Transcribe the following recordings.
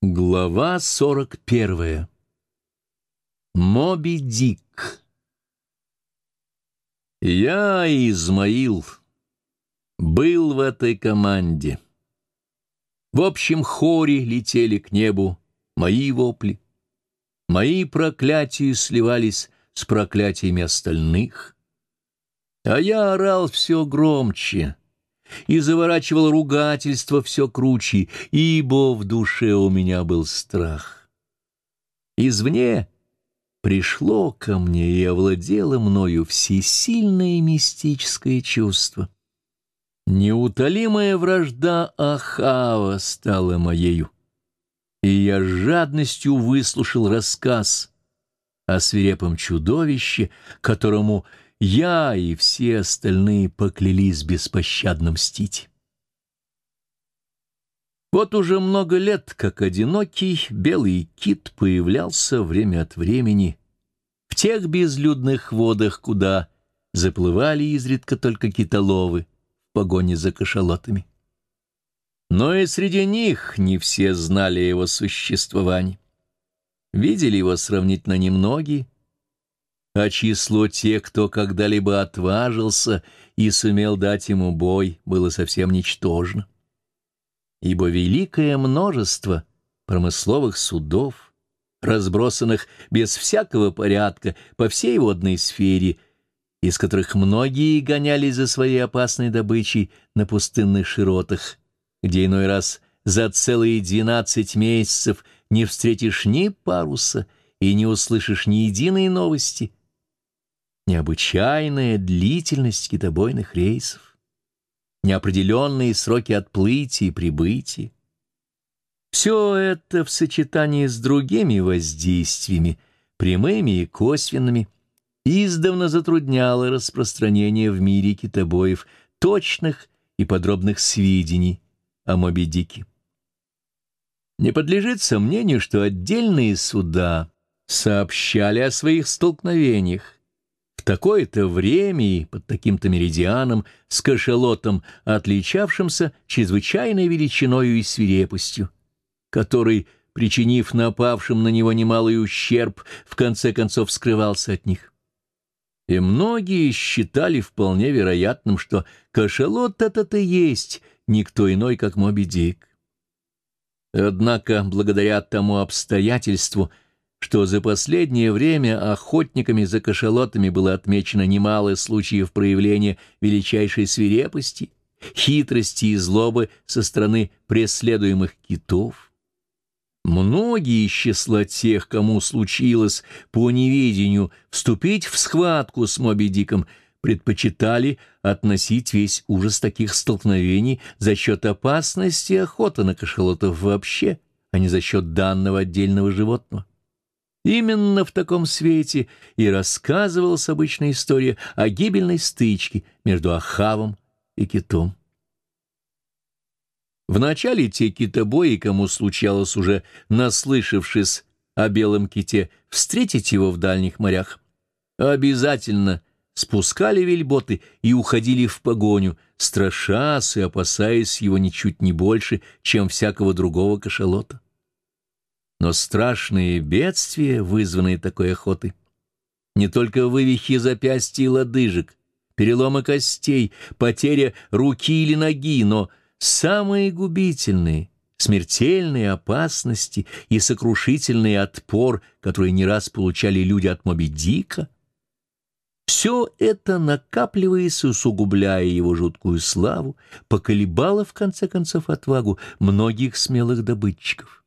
Глава сорок первая. Моби Дик. Я, Измаил, был в этой команде. В общем хоре летели к небу мои вопли. Мои проклятия сливались с проклятиями остальных. А я орал все громче — и заворачивал ругательство все круче, ибо в душе у меня был страх. Извне пришло ко мне и овладело мною всесильное мистическое чувство. Неутолимая вражда Ахава стала моею, и я жадностью выслушал рассказ о свирепом чудовище, которому я и все остальные поклялись беспощадно мстить. Вот уже много лет, как одинокий белый кит появлялся время от времени в тех безлюдных водах, куда заплывали изредка только китоловы в погоне за кашалотами. Но и среди них не все знали его существование. Видели его сравнительно немногие, а число тех, кто когда-либо отважился и сумел дать ему бой, было совсем ничтожно. Ибо великое множество промысловых судов, разбросанных без всякого порядка по всей водной сфере, из которых многие гонялись за своей опасной добычей на пустынных широтах, где иной раз за целые двенадцать месяцев не встретишь ни паруса и не услышишь ни единой новости — необычайная длительность китобойных рейсов, неопределенные сроки отплытия и прибытия. Все это в сочетании с другими воздействиями, прямыми и косвенными, издавна затрудняло распространение в мире китобоев точных и подробных сведений о Моби Дике. Не подлежит сомнению, что отдельные суда сообщали о своих столкновениях, такое-то время и под таким-то меридианом с кашалотом, отличавшимся чрезвычайной величиною и свирепостью, который, причинив напавшим на него немалый ущерб, в конце концов скрывался от них. И многие считали вполне вероятным, что кашалот этот и есть никто иной, как Моби Дик. Однако, благодаря тому обстоятельству, что за последнее время охотниками за кашалотами было отмечено немало случаев проявления величайшей свирепости, хитрости и злобы со стороны преследуемых китов. Многие из числа тех, кому случилось по неведению вступить в схватку с Моби Диком, предпочитали относить весь ужас таких столкновений за счет опасности охоты на кашалотов вообще, а не за счет данного отдельного животного. Именно в таком свете и рассказывалась обычная история о гибельной стычке между Ахавом и китом. Вначале те китобои, кому случалось уже, наслышавшись о белом ките, встретить его в дальних морях, обязательно спускали вельботы и уходили в погоню, страшась и опасаясь его ничуть не больше, чем всякого другого кашалота. Но страшные бедствия, вызванные такой охотой, не только вывихи запястья и лодыжек, переломы костей, потеря руки или ноги, но самые губительные, смертельные опасности и сокрушительный отпор, которые не раз получали люди от Моби Дика, все это, накапливаясь и усугубляя его жуткую славу, поколебало, в конце концов, отвагу многих смелых добытчиков.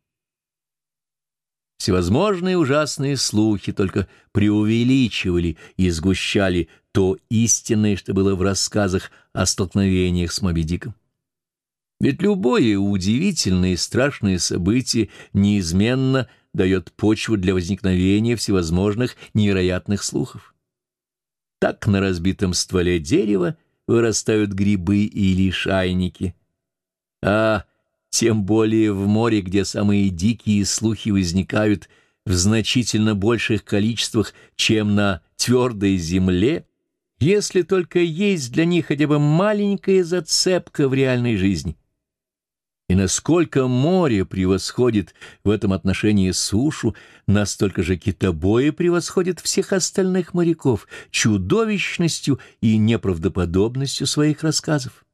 Всевозможные ужасные слухи только преувеличивали и сгущали то истинное, что было в рассказах о столкновениях с Моби Диком. Ведь любое удивительное и страшное событие неизменно дает почву для возникновения всевозможных невероятных слухов. Так на разбитом стволе дерева вырастают грибы или шайники, а тем более в море, где самые дикие слухи возникают в значительно больших количествах, чем на твердой земле, если только есть для них хотя бы маленькая зацепка в реальной жизни. И насколько море превосходит в этом отношении сушу, настолько же китобои превосходят всех остальных моряков чудовищностью и неправдоподобностью своих рассказов.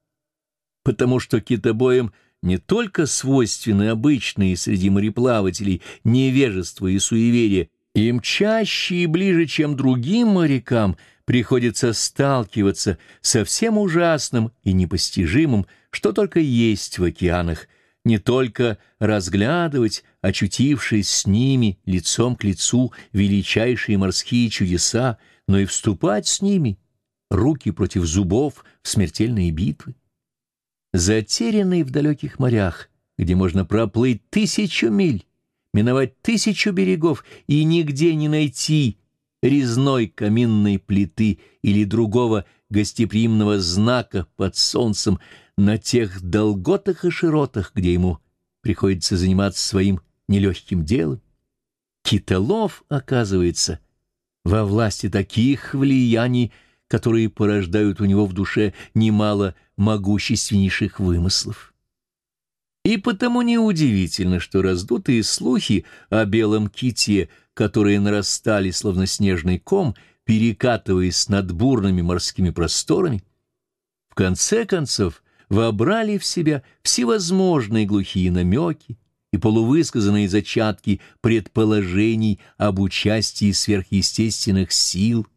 Потому что китобоям не только свойственны обычные среди мореплавателей невежество и суеверие, им чаще и ближе, чем другим морякам, приходится сталкиваться со всем ужасным и непостижимым, что только есть в океанах, не только разглядывать, очутившись с ними лицом к лицу величайшие морские чудеса, но и вступать с ними, руки против зубов, в смертельные битвы. Затерянный в далеких морях, где можно проплыть тысячу миль, миновать тысячу берегов и нигде не найти резной каминной плиты или другого гостеприимного знака под солнцем на тех долготах и широтах, где ему приходится заниматься своим нелегким делом. Китолов, оказывается, во власти таких влияний, которые порождают у него в душе немало могущественнейших вымыслов. И потому неудивительно, что раздутые слухи о белом ките, которые нарастали, словно снежный ком, перекатываясь над бурными морскими просторами, в конце концов вобрали в себя всевозможные глухие намеки и полувысказанные зачатки предположений об участии сверхъестественных сил,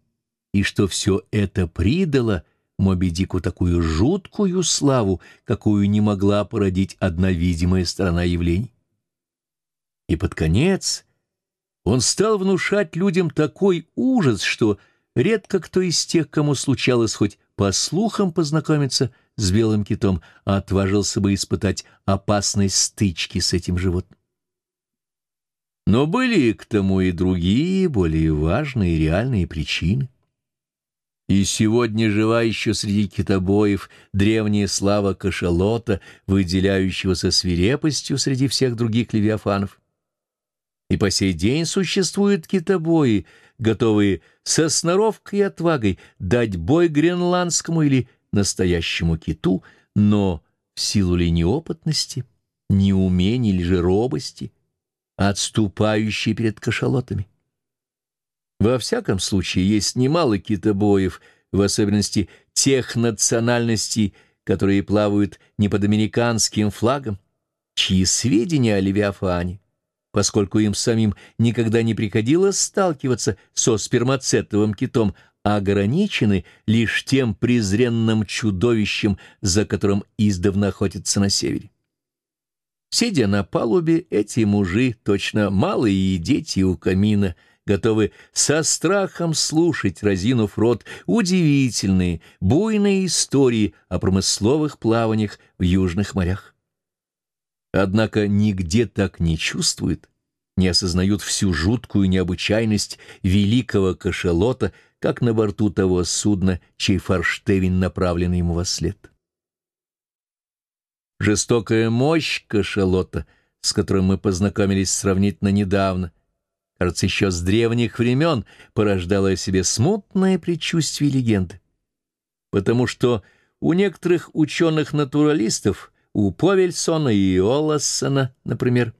и что все это придало Моби Дику такую жуткую славу, какую не могла породить одна видимая сторона явлений. И под конец он стал внушать людям такой ужас, что редко кто из тех, кому случалось хоть по слухам познакомиться с белым китом, отважился бы испытать опасность стычки с этим животным. Но были к тому и другие, более важные реальные причины. И сегодня жива еще среди китобоев древняя слава кашалота, выделяющегося свирепостью среди всех других левиафанов. И по сей день существуют китобои, готовые со сноровкой и отвагой дать бой гренландскому или настоящему киту, но в силу ли неопытности, неумения или же робости, отступающие перед кашалотами. Во всяком случае, есть немало китобоев, в особенности тех национальностей, которые плавают не под американским флагом, чьи сведения о Левиафане, поскольку им самим никогда не приходилось сталкиваться со спермацетовым китом, ограничены лишь тем презренным чудовищем, за которым издавна охотятся на севере. Сидя на палубе, эти мужи, точно малые дети у камина — готовы со страхом слушать, разинув рот, удивительные, буйные истории о промысловых плаваниях в южных морях. Однако нигде так не чувствуют, не осознают всю жуткую необычайность великого кашалота, как на борту того судна, чей форштевень направлен ему во след. Жестокая мощь кашалота, с которым мы познакомились сравнительно недавно, кажется, еще с древних времен порождало о себе смутное предчувствие легенды. Потому что у некоторых ученых-натуралистов, у Повельсона и Олассона, например,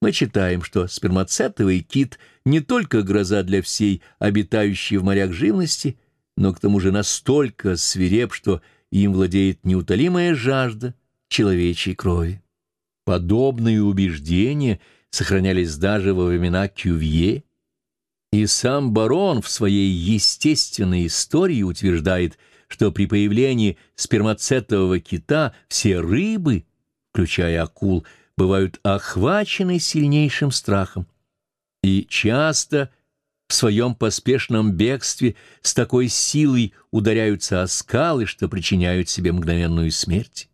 мы читаем, что спермацетовый кит не только гроза для всей обитающей в морях живности, но к тому же настолько свиреп, что им владеет неутолимая жажда человечьей крови. Подобные убеждения — сохранялись даже во времена Кювье, и сам барон в своей естественной истории утверждает, что при появлении спермацетового кита все рыбы, включая акул, бывают охвачены сильнейшим страхом. И часто в своем поспешном бегстве с такой силой ударяются о скалы, что причиняют себе мгновенную смерть.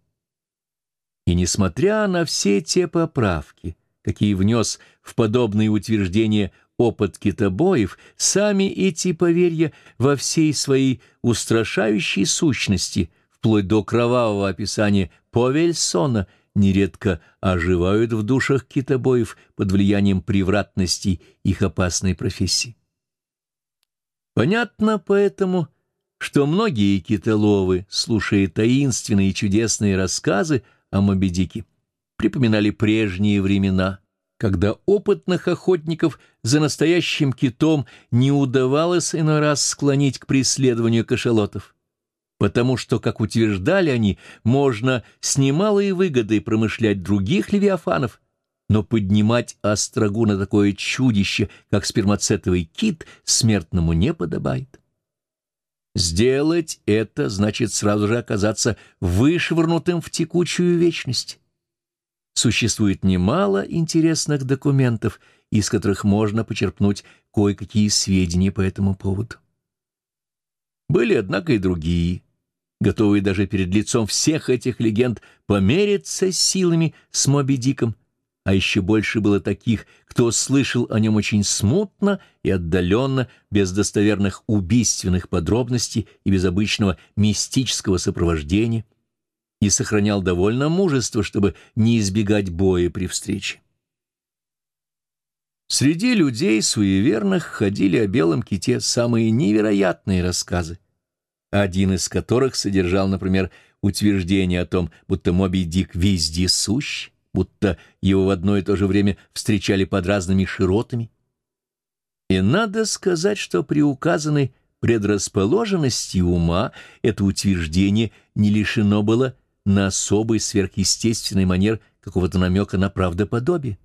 И несмотря на все те поправки, какие внес в подобные утверждения опыт китобоев, сами эти поверья во всей своей устрашающей сущности, вплоть до кровавого описания Повельсона, нередко оживают в душах китобоев под влиянием превратностей их опасной профессии. Понятно поэтому, что многие китоловы, слушая таинственные и чудесные рассказы о Мобедике, припоминали прежние времена, когда опытных охотников за настоящим китом не удавалось иной раз склонить к преследованию кашалотов, потому что, как утверждали они, можно с немалой выгодой промышлять других левиафанов, но поднимать острогу на такое чудище, как спермацетовый кит, смертному не подобает. Сделать это значит сразу же оказаться вышвырнутым в текучую вечность. Существует немало интересных документов, из которых можно почерпнуть кое-какие сведения по этому поводу. Были, однако, и другие, готовые даже перед лицом всех этих легенд помериться силами с Моби Диком, а еще больше было таких, кто слышал о нем очень смутно и отдаленно, без достоверных убийственных подробностей и без обычного мистического сопровождения, и сохранял довольно мужество, чтобы не избегать боя при встрече. Среди людей суеверных ходили о белом ките самые невероятные рассказы, один из которых содержал, например, утверждение о том, будто Моби Дик везде сущ, будто его в одно и то же время встречали под разными широтами. И надо сказать, что при указанной предрасположенности ума это утверждение не лишено было на особый сверхъестественный манер какого-то намека на правдоподобие.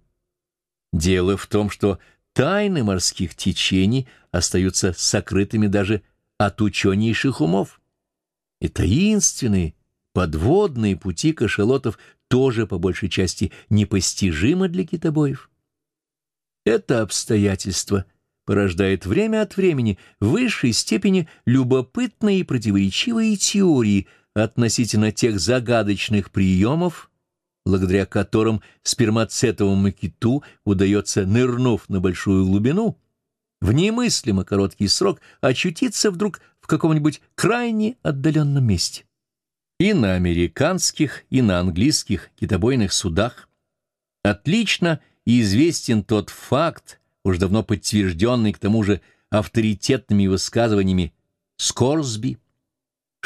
Дело в том, что тайны морских течений остаются сокрытыми даже от ученейших умов. И таинственные, подводные пути кашалотов тоже по большей части непостижимо для китобоев. Это обстоятельство порождает время от времени в высшей степени любопытные и противоречивые теории относительно тех загадочных приемов, благодаря которым спермацетовому киту удается, нырнув на большую глубину, в немыслимо короткий срок очутиться вдруг в каком-нибудь крайне отдаленном месте. И на американских, и на английских китобойных судах отлично известен тот факт, уж давно подтвержденный к тому же авторитетными высказываниями Скорсби,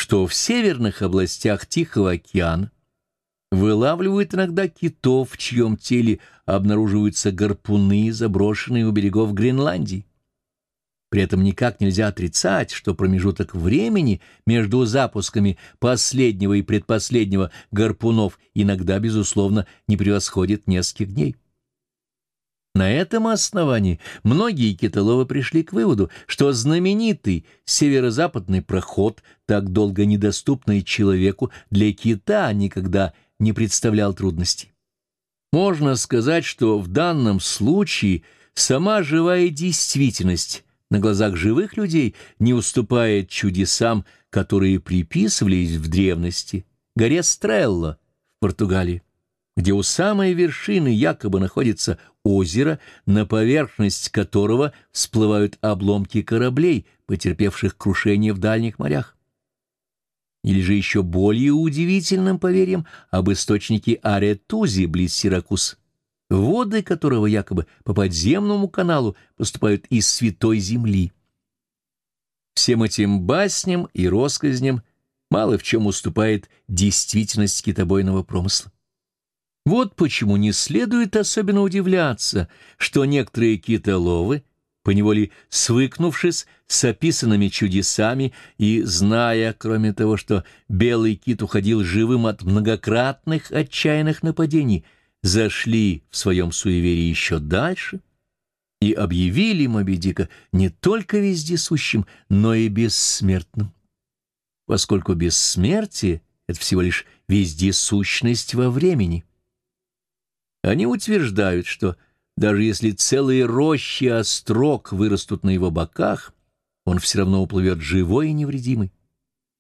что в северных областях Тихого океана вылавливают иногда китов, в чьем теле обнаруживаются гарпуны, заброшенные у берегов Гренландии. При этом никак нельзя отрицать, что промежуток времени между запусками последнего и предпоследнего гарпунов иногда, безусловно, не превосходит нескольких дней. На этом основании многие китоловы пришли к выводу, что знаменитый северо-западный проход, так долго недоступный человеку, для кита никогда не представлял трудностей. Можно сказать, что в данном случае сама живая действительность на глазах живых людей не уступает чудесам, которые приписывались в древности горе Стрелла в Португалии, где у самой вершины якобы находится озеро, на поверхность которого всплывают обломки кораблей, потерпевших крушение в дальних морях. Или же еще более удивительным поверьем об источнике Аретузи близ Сиракуз, воды которого якобы по подземному каналу поступают из святой земли. Всем этим басням и россказням мало в чем уступает действительность китобойного промысла. Вот почему не следует особенно удивляться, что некоторые китоловы, поневоле свыкнувшись с описанными чудесами и зная, кроме того, что белый кит уходил живым от многократных отчаянных нападений – зашли в своем суеверии еще дальше и объявили Моби не только вездесущим, но и бессмертным. Поскольку бессмертие — это всего лишь вездесущность во времени. Они утверждают, что даже если целые рощи острог вырастут на его боках, он все равно уплывет живой и невредимый.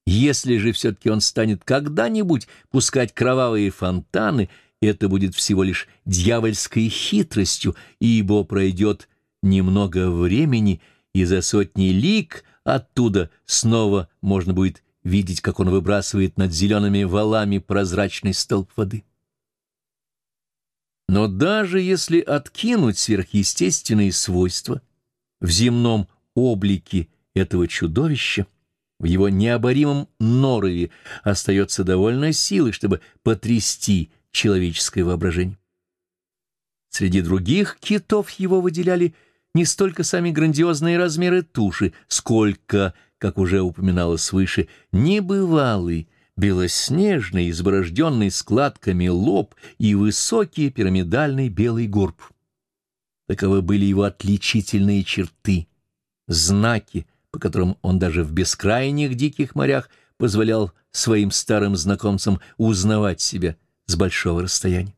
Если же все-таки он станет когда-нибудь пускать кровавые фонтаны — это будет всего лишь дьявольской хитростью, ибо пройдет немного времени, и за сотни лик оттуда снова можно будет видеть, как он выбрасывает над зелеными валами прозрачный столб воды. Но даже если откинуть сверхъестественные свойства в земном облике этого чудовища, в его необоримом норове остается довольно силы, чтобы потрясти человеческое воображение. Среди других китов его выделяли не столько сами грандиозные размеры туши, сколько, как уже упоминалось выше, небывалый, белоснежный, изборожденный складками лоб и высокий пирамидальный белый горб. Таковы были его отличительные черты, знаки, по которым он даже в бескрайних диких морях позволял своим старым знакомцам узнавать себя с большого расстояния.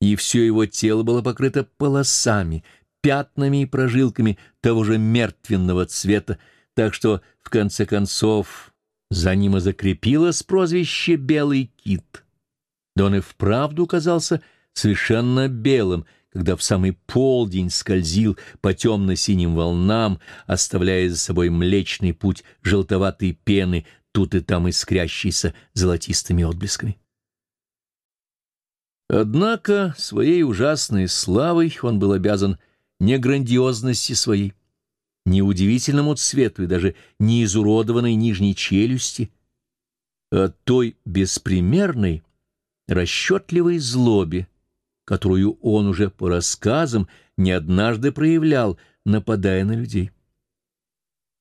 И все его тело было покрыто полосами, пятнами и прожилками того же мертвенного цвета, так что, в конце концов, за ним и закрепилось прозвище «Белый кит». Да он и вправду казался совершенно белым — когда в самый полдень скользил по темно-синим волнам, оставляя за собой млечный путь желтоватой пены, тут и там искрящейся золотистыми отблесками. Однако своей ужасной славой он был обязан не грандиозности своей, не удивительному цвету и даже не изуродованной нижней челюсти, а той беспримерной, расчетливой злобе, которую он уже по рассказам не однажды проявлял, нападая на людей.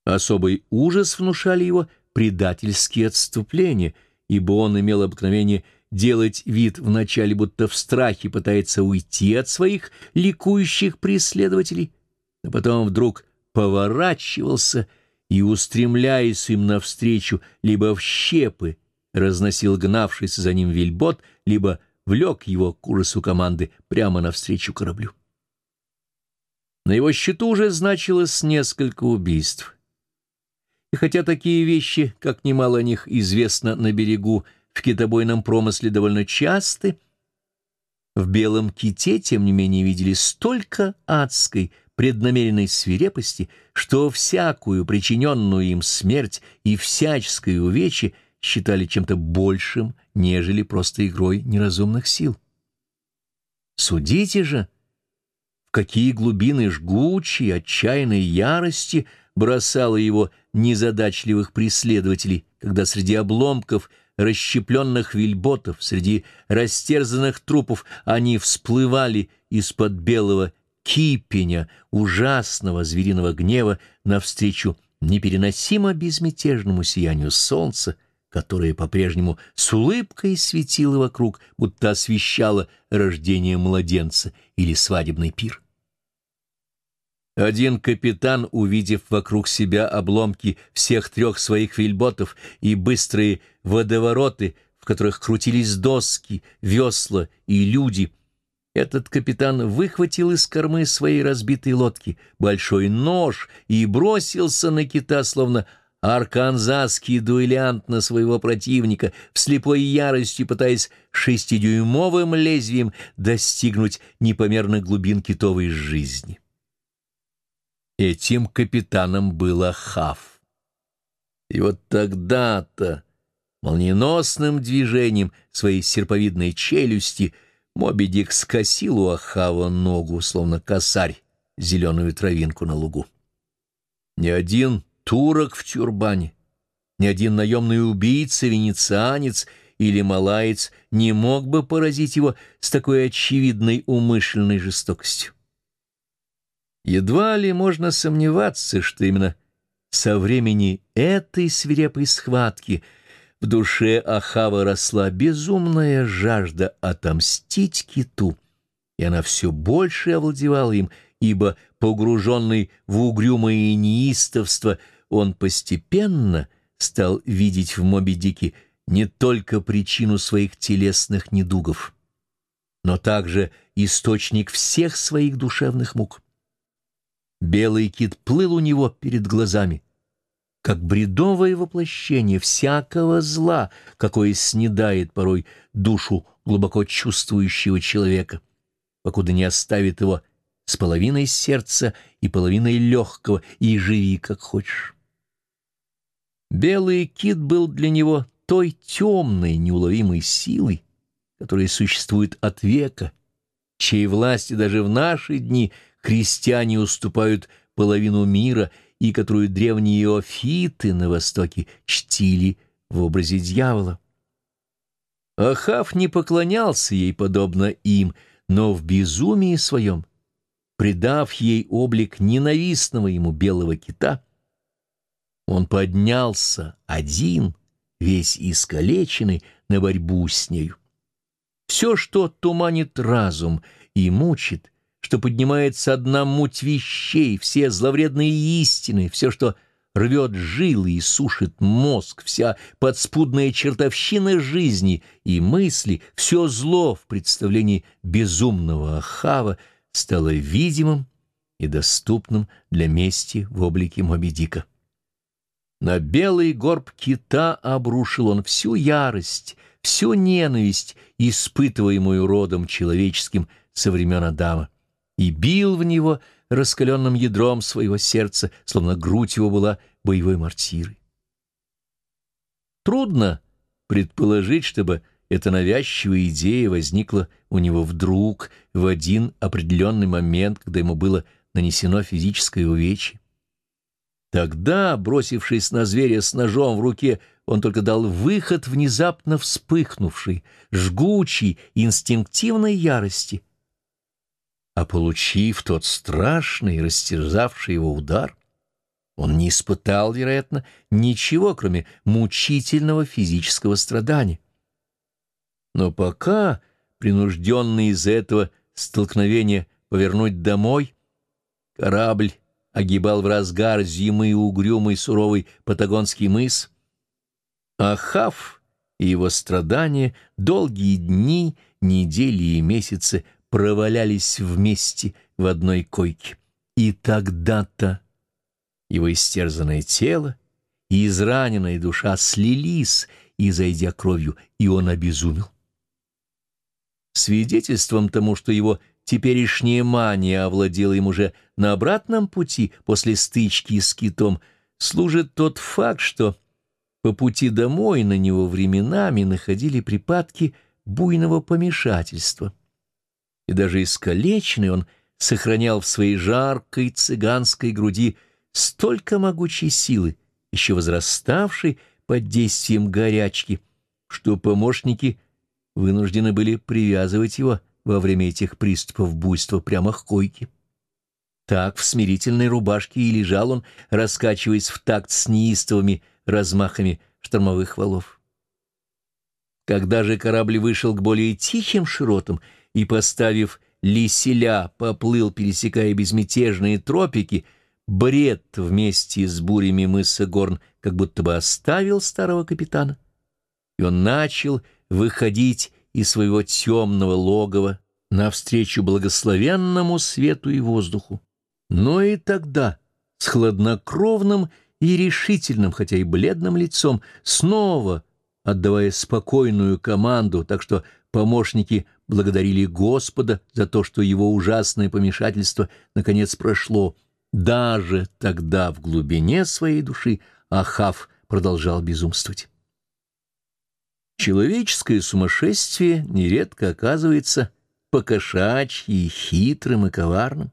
Особый ужас внушали его предательские отступления, ибо он имел обыкновение делать вид вначале, будто в страхе пытается уйти от своих ликующих преследователей, а потом вдруг поворачивался и, устремляясь им навстречу, либо в щепы разносил гнавшийся за ним вельбот, либо влек его к ужасу команды прямо навстречу кораблю. На его счету уже значилось несколько убийств. И хотя такие вещи, как немало о них известно на берегу, в китобойном промысле довольно часты, в белом ките, тем не менее, видели столько адской, преднамеренной свирепости, что всякую причиненную им смерть и всяческое увечье считали чем-то большим, нежели просто игрой неразумных сил. Судите же, в какие глубины жгучей, отчаянной ярости бросало его незадачливых преследователей, когда среди обломков расщепленных вельботов, среди растерзанных трупов они всплывали из-под белого кипеня ужасного звериного гнева навстречу непереносимо безмятежному сиянию солнца, которое по-прежнему с улыбкой светило вокруг, будто освещало рождение младенца или свадебный пир. Один капитан, увидев вокруг себя обломки всех трех своих вельботов и быстрые водовороты, в которых крутились доски, весла и люди, этот капитан выхватил из кормы своей разбитой лодки большой нож и бросился на кита, словно арканзасский дуэлянт на своего противника, в слепой ярости пытаясь шестидюймовым лезвием достигнуть непомерных глубин китовой жизни. Этим капитаном был Ахав. И вот тогда-то, молниеносным движением своей серповидной челюсти, Моби Дик скосил у Ахава ногу, словно косарь, зеленую травинку на лугу. Ни один турок в тюрбане, ни один наемный убийца, венецианец или малаец не мог бы поразить его с такой очевидной умышленной жестокостью. Едва ли можно сомневаться, что именно со времени этой свирепой схватки в душе Ахава росла безумная жажда отомстить киту, и она все больше овладевала им, ибо, погруженный в угрюмое неистовство, он постепенно стал видеть в Моби-Дике не только причину своих телесных недугов, но также источник всех своих душевных мук. Белый кит плыл у него перед глазами, как бредовое воплощение всякого зла, какое снедает порой душу глубоко чувствующего человека, покуда не оставит его с половиной сердца и половиной легкого, и живи, как хочешь. Белый кит был для него той темной, неуловимой силой, которая существует от века, чьей власти даже в наши дни крестьяне уступают половину мира и которую древние иофиты на Востоке чтили в образе дьявола. Ахав не поклонялся ей, подобно им, но в безумии своем, придав ей облик ненавистного ему белого кита, он поднялся один, весь искалеченный, на борьбу с нею. Все, что туманит разум и мучит, что поднимается одна муть вещей, все зловредные истины, все, что рвет жилы и сушит мозг, вся подспудная чертовщина жизни и мысли, все зло в представлении безумного Ахава стало видимым и доступным для мести в облике Мобедика. На белый горб кита обрушил он всю ярость, всю ненависть, испытываемую родом человеческим со времен Адама, и бил в него раскаленным ядром своего сердца, словно грудь его была боевой мортирой. Трудно предположить, чтобы эта навязчивая идея возникла у него вдруг в один определенный момент, когда ему было нанесено физическое увечье. Тогда, бросившись на зверя с ножом в руке, он только дал выход внезапно вспыхнувшей, жгучей, инстинктивной ярости. А получив тот страшный, растерзавший его удар, он не испытал, вероятно, ничего, кроме мучительного физического страдания. Но пока, принужденный из этого столкновения повернуть домой, корабль огибал в разгар зимы угрюмый суровый патагонский мыс. Ахав и его страдания долгие дни, недели и месяцы провалялись вместе в одной койке. И тогда-то его истерзанное тело и израненная душа слились, и, кровью, и он обезумел. Свидетельством тому, что его теперешняя мания овладела им уже на обратном пути после стычки с китом, служит тот факт, что по пути домой на него временами находили припадки буйного помешательства. И даже искалеченный он сохранял в своей жаркой цыганской груди столько могучей силы, еще возраставшей под действием горячки, что помощники вынуждены были привязывать его во время этих приступов буйства прямо к койке. Так в смирительной рубашке и лежал он, раскачиваясь в такт с неистовыми размахами штормовых валов. Когда же корабль вышел к более тихим широтам и, поставив лиселя, поплыл, пересекая безмятежные тропики, бред вместе с бурями мыса Горн как будто бы оставил старого капитана, и он начал выходить из своего темного логова навстречу благословенному свету и воздуху. Но и тогда, с хладнокровным и решительным, хотя и бледным лицом, снова отдавая спокойную команду, так что помощники благодарили Господа за то, что его ужасное помешательство наконец прошло. Даже тогда в глубине своей души Ахав продолжал безумствовать. Человеческое сумасшествие нередко оказывается покошачьи, хитрым и коварным.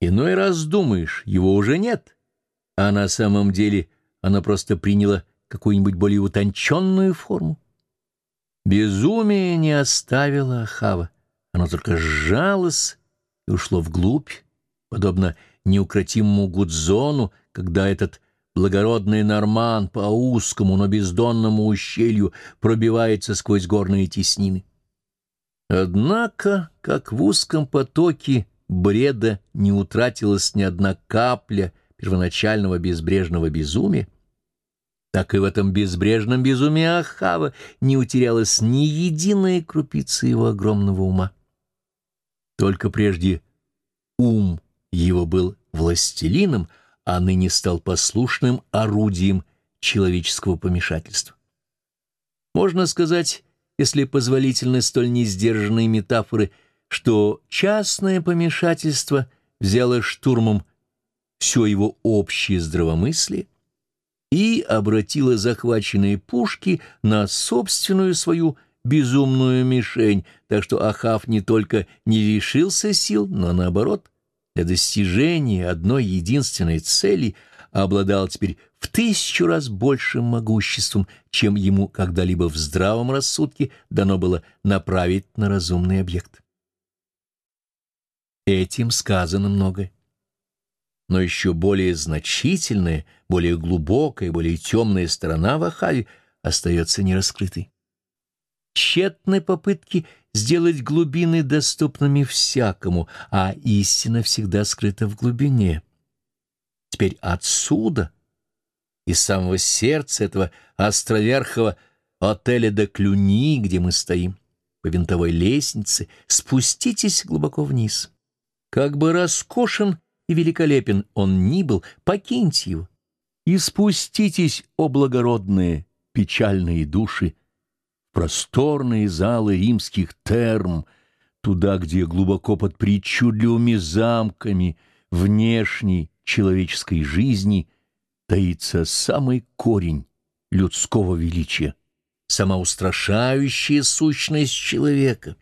Иной раз думаешь, его уже нет, а на самом деле оно просто приняло какую-нибудь более утонченную форму. Безумие не оставило Ахава, оно только сжалось и ушло вглубь, подобно неукротимому Гудзону, когда этот Благородный Норман по узкому, но бездонному ущелью пробивается сквозь горные теснины. Однако, как в узком потоке бреда не утратилась ни одна капля первоначального безбрежного безумия, так и в этом безбрежном безумии Ахава не утерялась ни единая крупица его огромного ума. Только прежде ум его был властелином, а ныне стал послушным орудием человеческого помешательства. Можно сказать, если позволительны столь несдержанные метафоры, что частное помешательство взяло штурмом все его общее здравомыслие и обратило захваченные пушки на собственную свою безумную мишень, так что Ахав не только не лишился сил, но наоборот для достижения одной единственной цели обладал теперь в тысячу раз большим могуществом, чем ему когда-либо в здравом рассудке дано было направить на разумный объект. Этим сказано многое. Но еще более значительная, более глубокая, более темная сторона Вахави остается нераскрытой. Тщетны попытки сделать глубины доступными всякому, а истина всегда скрыта в глубине. Теперь отсюда, из самого сердца этого островерхого отеля до Клюни, где мы стоим, по винтовой лестнице, спуститесь глубоко вниз. Как бы роскошен и великолепен он ни был, покиньте его. И спуститесь, о благородные, печальные души, просторные залы римских терм, туда, где глубоко под причудливыми замками внешней человеческой жизни таится самый корень людского величия, сама устрашающая сущность человека,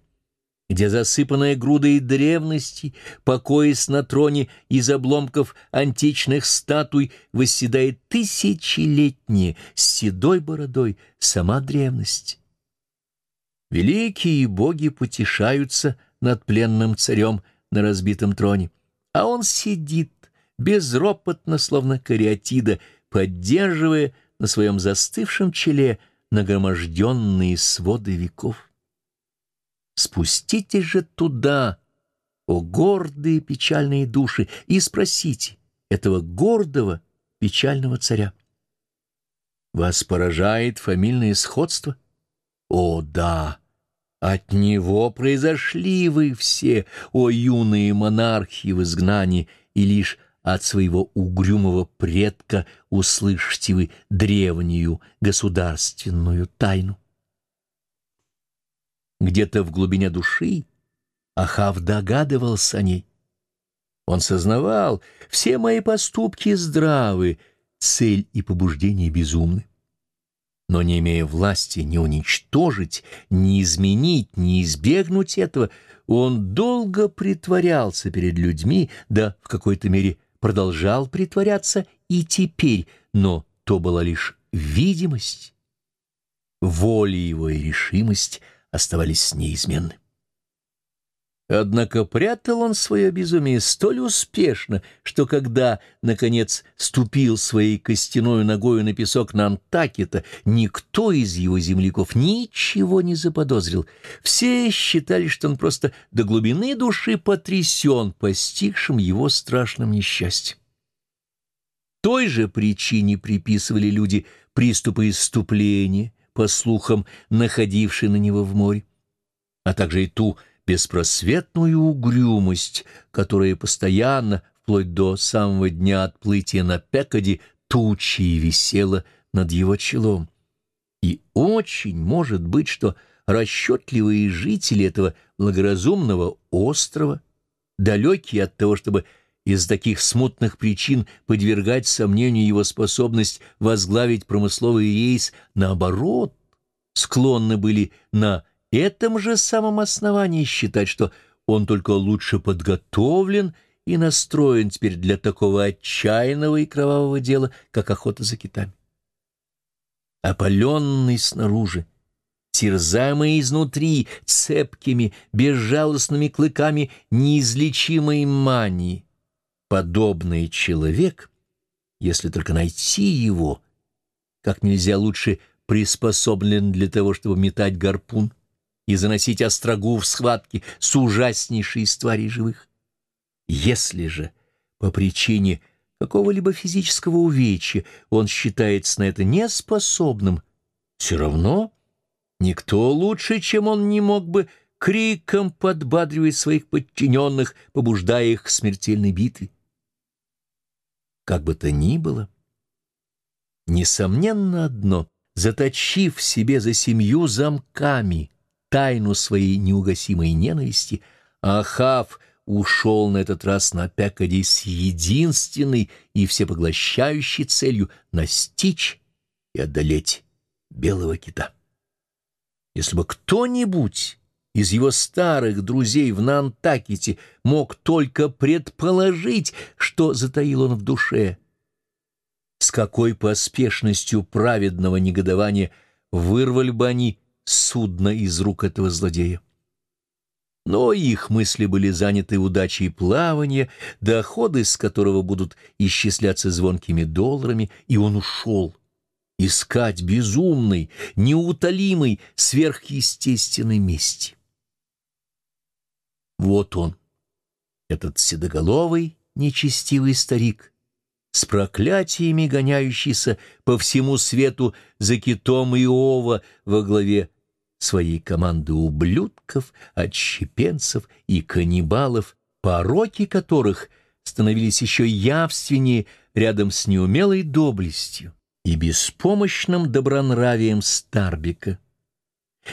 где засыпанная грудой древности, покоясь на троне из обломков античных статуй, восседает тысячелетняя с седой бородой сама древность. Великие боги потешаются над пленным царем на разбитом троне, а он сидит, безропотно, словно кариатида, поддерживая на своем застывшем челе нагроможденные своды веков. Спуститесь же туда, о гордые печальные души, и спросите этого гордого печального царя. Вас поражает фамильное сходство? О, да! От него произошли вы все, о юные монархи в изгнании, и лишь от своего угрюмого предка услышите вы древнюю государственную тайну. Где-то в глубине души Ахав догадывался о ней. Он сознавал, все мои поступки здравы, цель и побуждение безумны но не имея власти ни уничтожить, ни изменить, ни избегнуть этого, он долго притворялся перед людьми, да в какой-то мере продолжал притворяться и теперь, но то была лишь видимость. Воля его и решимость оставались неизменны. Однако прятал он свое безумие столь успешно, что когда, наконец, ступил своей костяной ногою на песок Нантакета, никто из его земляков ничего не заподозрил. Все считали, что он просто до глубины души потрясен постигшим его страшным несчастьем. Той же причине приписывали люди приступы исступления, по слухам, находившие на него в море, а также и ту, беспросветную угрюмость, которая постоянно, вплоть до самого дня отплытия на Пекаде, тучей висела над его челом. И очень может быть, что расчетливые жители этого благоразумного острова, далекие от того, чтобы из таких смутных причин подвергать сомнению его способность возглавить промысловый рейс, наоборот, склонны были на этом же самом основании считать, что он только лучше подготовлен и настроен теперь для такого отчаянного и кровавого дела, как охота за китами. Опаленный снаружи, терзаемый изнутри цепкими, безжалостными клыками неизлечимой мании, подобный человек, если только найти его, как нельзя лучше приспособлен для того, чтобы метать гарпун, и заносить острогу в схватки с ужаснейшей из тварей живых. Если же по причине какого-либо физического увечья он считается на это неспособным, все равно никто лучше, чем он, не мог бы криком подбадривать своих подчиненных, побуждая их к смертельной битве. Как бы то ни было, несомненно одно, заточив себе за семью замками тайну своей неугасимой ненависти, Ахав ушел на этот раз на Пекаде с единственной и всепоглощающей целью настичь и одолеть белого кита. Если бы кто-нибудь из его старых друзей в Нантакете мог только предположить, что затаил он в душе, с какой поспешностью праведного негодования вырвали бы они судно из рук этого злодея. Но их мысли были заняты удачей плавания, доходы с которого будут исчисляться звонкими долларами, и он ушел искать безумной, неутолимой, сверхъестественной мести. Вот он, этот седоголовый, нечестивый старик, с проклятиями гоняющийся по всему свету за китом Иова во главе своей команды ублюдков, отщепенцев и каннибалов, пороки которых становились еще явственнее рядом с неумелой доблестью и беспомощным добронравием Старбика,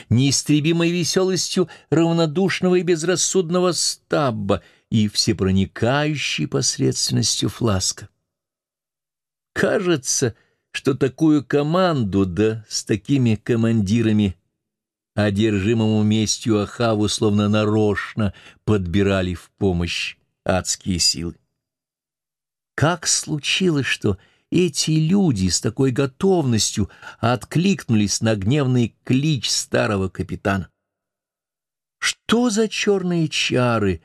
неистребимой веселостью равнодушного и безрассудного стабба и всепроникающей посредственностью фласка. Кажется, что такую команду, да с такими командирами, одержимому местью Ахаву словно нарочно подбирали в помощь адские силы. Как случилось, что эти люди с такой готовностью откликнулись на гневный клич старого капитана. Что за черные чары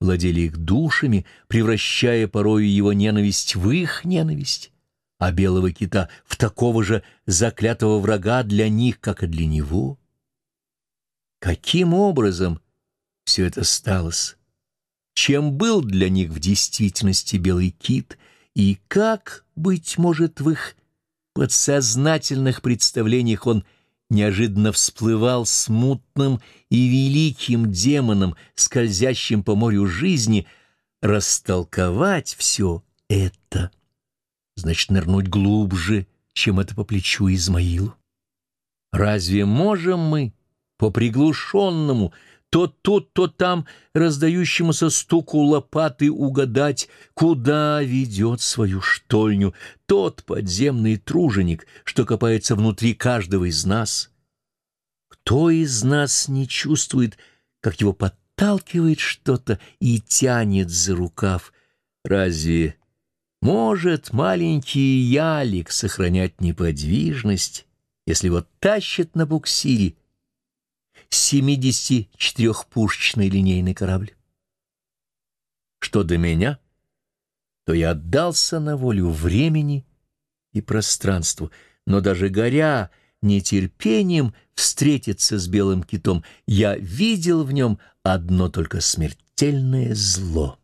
владели их душами, превращая порою его ненависть в их ненависть, а белого кита в такого же заклятого врага для них, как и для него? Каким образом все это сталось? Чем был для них в действительности белый кит — и как, быть может, в их подсознательных представлениях он неожиданно всплывал смутным и великим демоном, скользящим по морю жизни, растолковать все это, значит, нырнуть глубже, чем это по плечу Измаилу. Разве можем мы по приглушенному, то тут, то там раздающемуся стуку лопаты угадать, куда ведет свою штольню тот подземный труженик, что копается внутри каждого из нас. Кто из нас не чувствует, как его подталкивает что-то и тянет за рукав? Разве может маленький ялик сохранять неподвижность, если его тащит на буксире, 74-пушечный линейный корабль. Что до меня, то я отдался на волю времени и пространству, но даже горя нетерпением встретиться с белым китом, я видел в нем одно только смертельное зло.